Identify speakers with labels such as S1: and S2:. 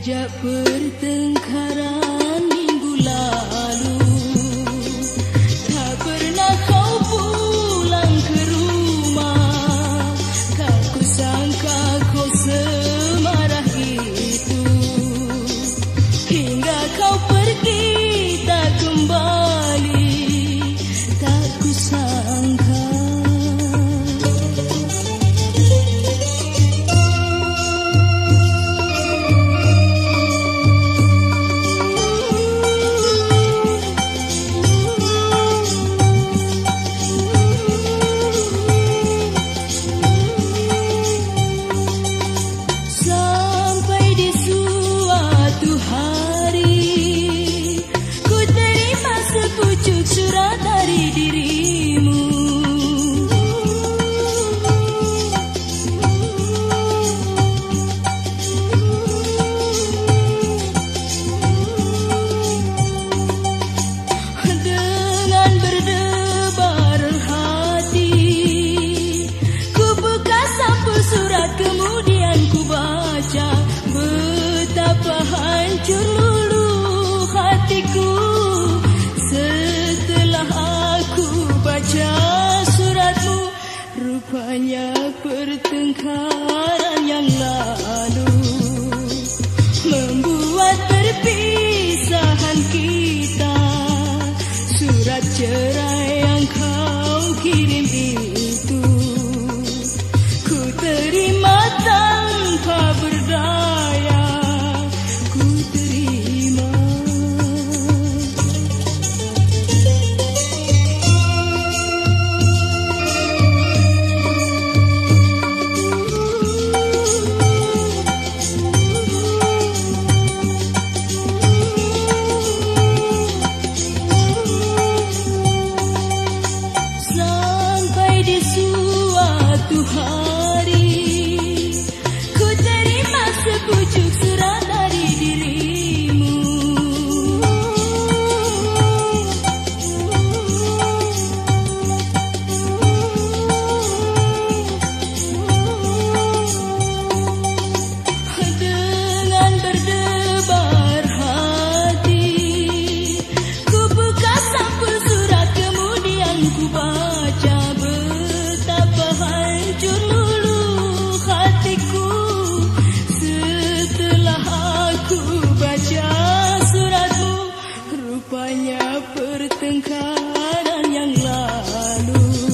S1: Sejak pertama banyak pertengkaran yang lalu membuat perpisahan kita surat cerai yang kau kirim ini. pertengkaran yang lalu.